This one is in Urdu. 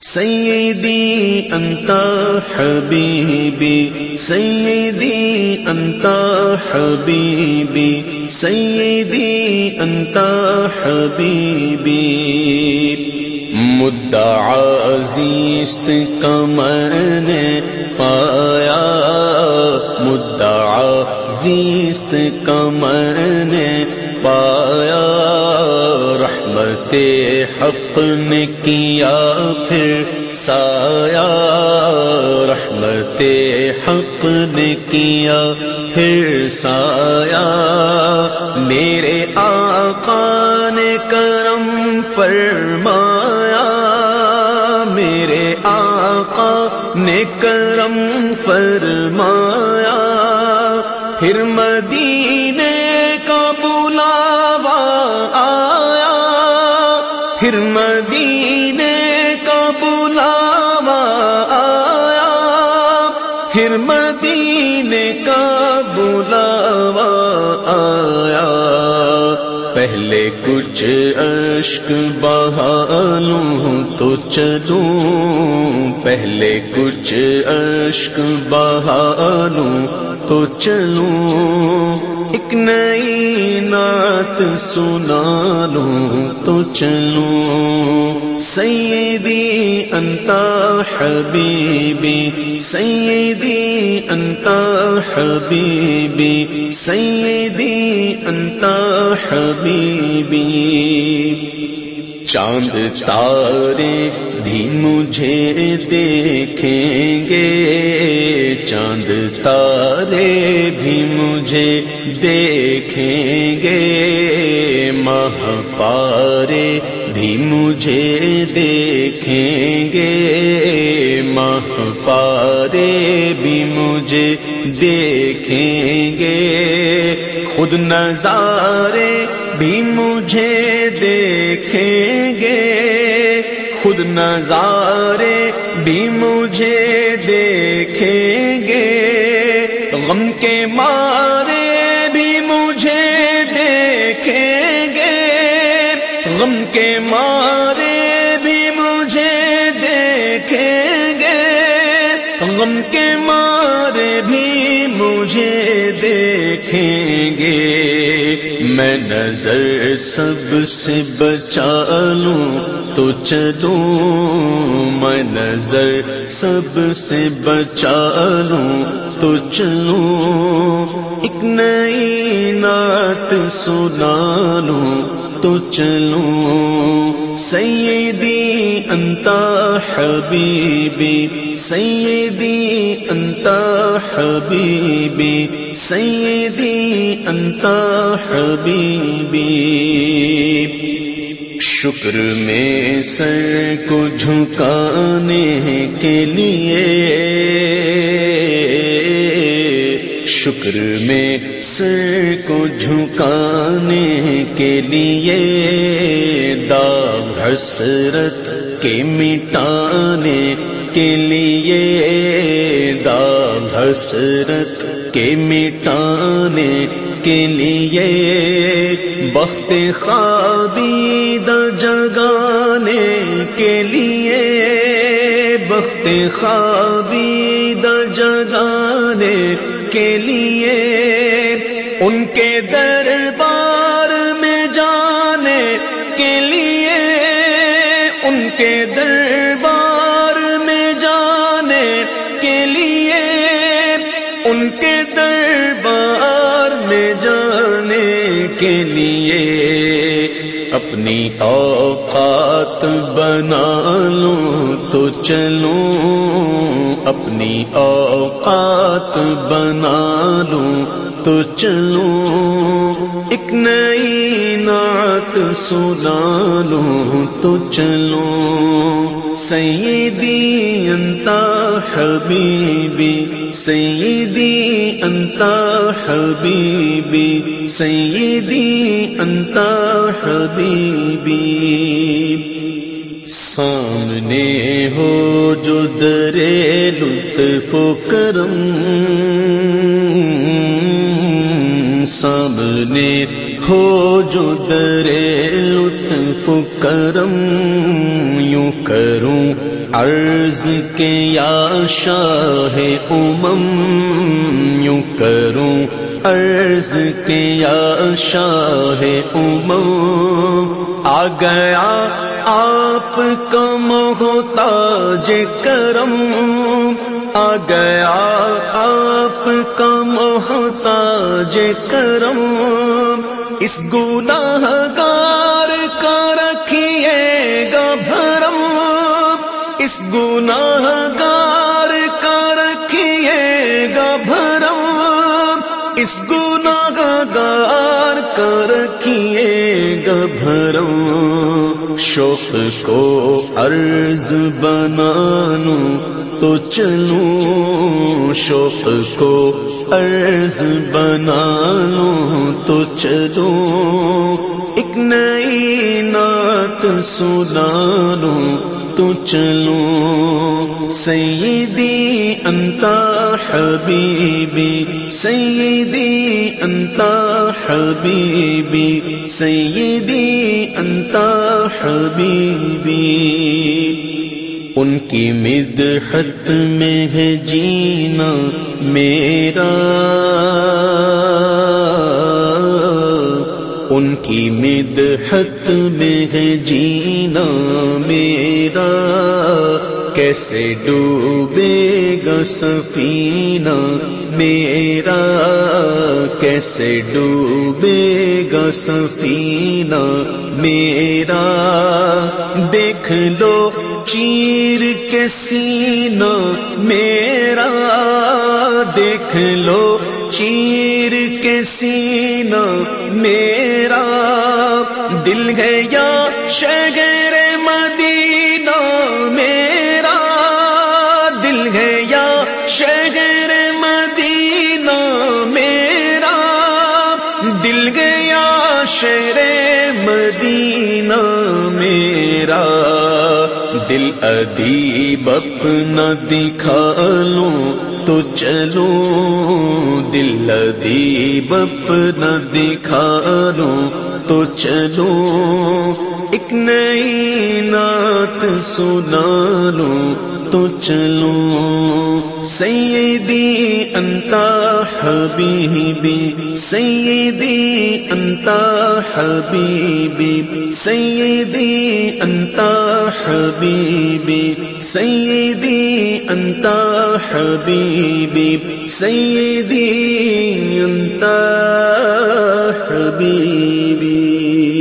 سیدی انت حبیبی، سیدی انت حبیبی، سیدی انت حبیبی۔ مدعا عزیست کمر نے پایا، مدعا عزیست کمر نے پایا، رحمت حق نے کیا پھر؟ سایا رحمت حق نے کیا پھر؟ سایا میرے آقا نے کرم فرمایا، میرے آقا نے کرم فرمایا، پھر مدینے پھر میں پہلے کچھ اشک بہالوں تو چلوں۔ پہلے کچھ اشک بہالوں تو چلوں۔ ایک نئی نعت سنا لوں تو چلوں۔ سیدی انت حبیبی، سیدی انت حبیبی، سیدی انت حبیبی۔ چاند تارے بھی مجھے دیکھیں گے۔ چاند تارے بھی مجھے دیکھیں گے۔ ماہ پارے بھی مجھے دیکھیں گے۔ ماہ پارے بھی مجھے دیکھیں گے۔ خود نظارے بھی مجھے دیکھیں گے۔ خود نظارے بھی مجھے دیکھیں گے۔ غم کے مارے بھی مجھے دیکھیں گے۔ غم کے مارے بھی مجھے دیکھیں گے غم کے مارے بھی مجھے دیکھیں گے۔ میں نظر سب سے بچا لوں تو چلوں۔ میں نظر سب سے بچا لوں تو چلوں۔ ایک نئی نعت سنا لوں۔ تو چلوں سیدی انت حبیبی، سیدی انت حبیبی، سیدی انت حبیبی. شکر میں سر کو جھکانے کے لیے شکر میں سر کو جھکانے کے لیے داغ حسرت کے مٹانے کے لیے داغ حسرت کے مٹانے کے لیے بخت خوابی جگانے کے لیے بخت خوابی جگانے کے لیے ان کے دربار میں جانے کے لیے، ان کے دربار میں جانے کے لیے، ان کے دربار میں جانے کے لیے اپنی اوقات بنا لوں تو چلوں اپنی اوقات بنا لوں تو چلوں ایک نئی نعت سنا لوں تو چلوں سیدی انت حبیبی، سیدی انت حبیبی، سیدی انت حبیبی۔ سامنے ہو جو درے لطف و کرم۔ سامنے ہو جو درے لطف و کرم۔ یوں کروں عرض کے یا شاہ امم یوں کروں، عرض کے یا شاہ امم، آ گیا آپ کا محتاج کرم، آ گیا آپ کا محتاج کرم، اس گناہ گار اس گناہ گار کا رکھیے گا بھرم، اس گناہ گار کا رکھیے گا بھرم۔ شوق کو عرض بنانو تو چلوں شوق کو عرض بنا لوں تو چلوں ایک نئی نعت سنا لوں تو چلوں سیدی انتا حبیبی، سیدی انتا حبیبی، سیدی انتا حبیبی۔ ان کی مدحت میں ہے جینا میرا۔ ان کی مدحت میں ہے جینا میرا۔ کیسے ڈوبے گا سفینہ میرا۔ کیسے ڈوبے گا سفینہ میرا۔ دیکھ لو چیر کے سینہ میرا۔ دیکھ لو چیر کے سینہ میرا دل گیا، شہر مدینہ میرا دل گیا، شہر مدینہ میرا دل گیا، شہر مدینہ میرا دل ادیب اپنا دکھا لوں۔ تو چلو دل ادیب اپنا دکھا لوں۔ تو چلو ایک نئی نعت سنا لوں تو چلو سیدی انتا حبیبی، سیدی انتا حبیبی، سیدی انتا حبیبی، سیدی انتا حبیبی، سیدی انتا حبیبی۔